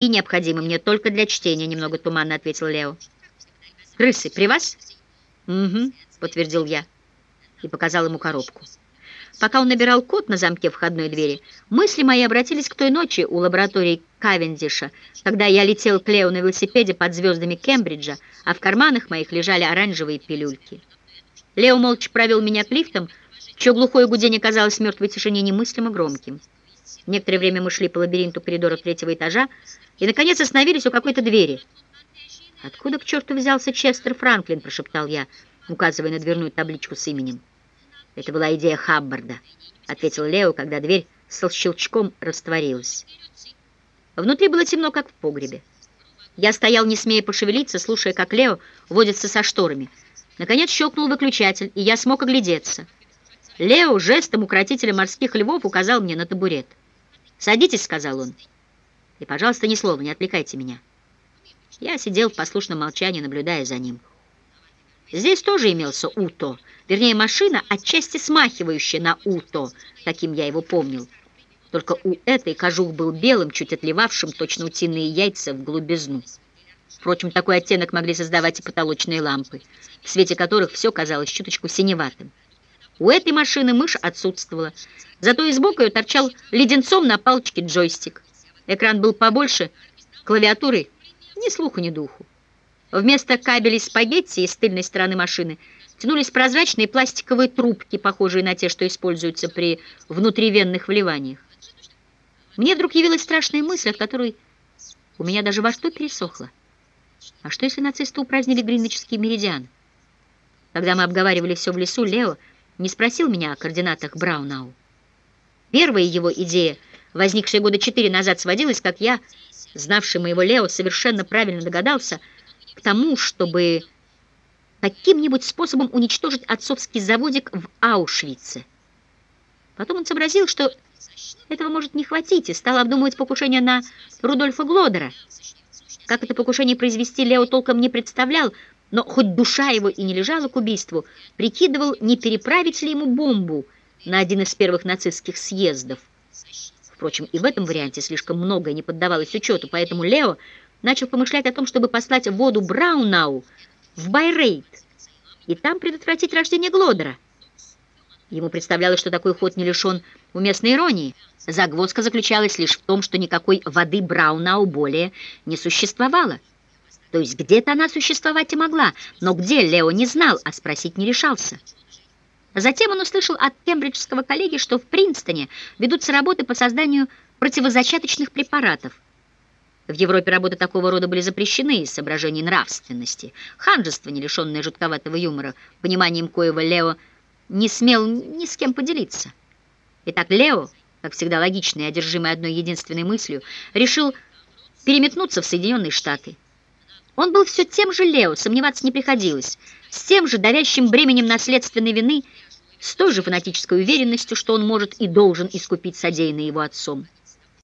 и необходимы мне только для чтения», — немного туманно ответил Лео. «Крысы при вас?» «Угу», — подтвердил я и показал ему коробку. Пока он набирал код на замке входной двери, мысли мои обратились к той ночи у лаборатории Кавендиша, когда я летел к Лео на велосипеде под звездами Кембриджа, а в карманах моих лежали оранжевые пилюльки. Лео молча провел меня к лифтам, чье глухое гудение казалось в мертвой тишине немыслимо громким. Некоторое время мы шли по лабиринту коридоров третьего этажа и, наконец, остановились у какой-то двери. «Откуда к черту взялся Честер Франклин?» – прошептал я, указывая на дверную табличку с именем. «Это была идея Хаббарда», — ответил Лео, когда дверь с щелчком растворилась. Внутри было темно, как в погребе. Я стоял, не смея пошевелиться, слушая, как Лео водится со шторами. Наконец щелкнул выключатель, и я смог оглядеться. Лео жестом укротителя морских львов указал мне на табурет. «Садитесь», — сказал он. «И, пожалуйста, ни слова, не отвлекайте меня». Я сидел в послушном молчании, наблюдая за ним. Здесь тоже имелся Уто, вернее, машина, отчасти смахивающая на Уто, каким я его помнил. Только у этой кожух был белым, чуть отливавшим точно утиные яйца в глубизну. Впрочем, такой оттенок могли создавать и потолочные лампы, в свете которых все казалось чуточку синеватым. У этой машины мышь отсутствовала, зато из бока ее торчал леденцом на палочке джойстик. Экран был побольше, клавиатуры ни слуху, ни духу. Вместо кабелей спагетти из тыльной стороны машины тянулись прозрачные пластиковые трубки, похожие на те, что используются при внутривенных вливаниях. Мне вдруг явилась страшная мысль, от которой у меня даже во рту пересохло. А что, если нацисты упразднили Гринвичский меридиан? Когда мы обговаривали все в лесу, Лео не спросил меня о координатах Браунау. Первая его идея, возникшая года четыре назад, сводилась, как я, знавший моего Лео, совершенно правильно догадался – к тому, чтобы каким-нибудь способом уничтожить отцовский заводик в Аушвице. Потом он сообразил, что этого может не хватить, и стал обдумывать покушение на Рудольфа Глодера. Как это покушение произвести, Лео толком не представлял, но хоть душа его и не лежала к убийству, прикидывал, не переправить ли ему бомбу на один из первых нацистских съездов. Впрочем, и в этом варианте слишком многое не поддавалось учету, поэтому Лео начал помышлять о том, чтобы послать воду Браунау в Байрейт и там предотвратить рождение Глодера. Ему представлялось, что такой ход не лишен уместной иронии. Загвоздка заключалась лишь в том, что никакой воды Браунау более не существовало. То есть где-то она существовать и могла, но где Лео не знал, а спросить не решался. Затем он услышал от кембриджского коллеги, что в Принстоне ведутся работы по созданию противозачаточных препаратов – в Европе работы такого рода были запрещены из соображений нравственности. Ханжество, не лишенное жутковатого юмора, пониманием коего Лео не смел ни с кем поделиться. Итак, Лео, как всегда логичный и одержимый одной единственной мыслью, решил переметнуться в Соединенные Штаты. Он был все тем же Лео, сомневаться не приходилось, с тем же давящим бременем наследственной вины, с той же фанатической уверенностью, что он может и должен искупить содеянное его отцом.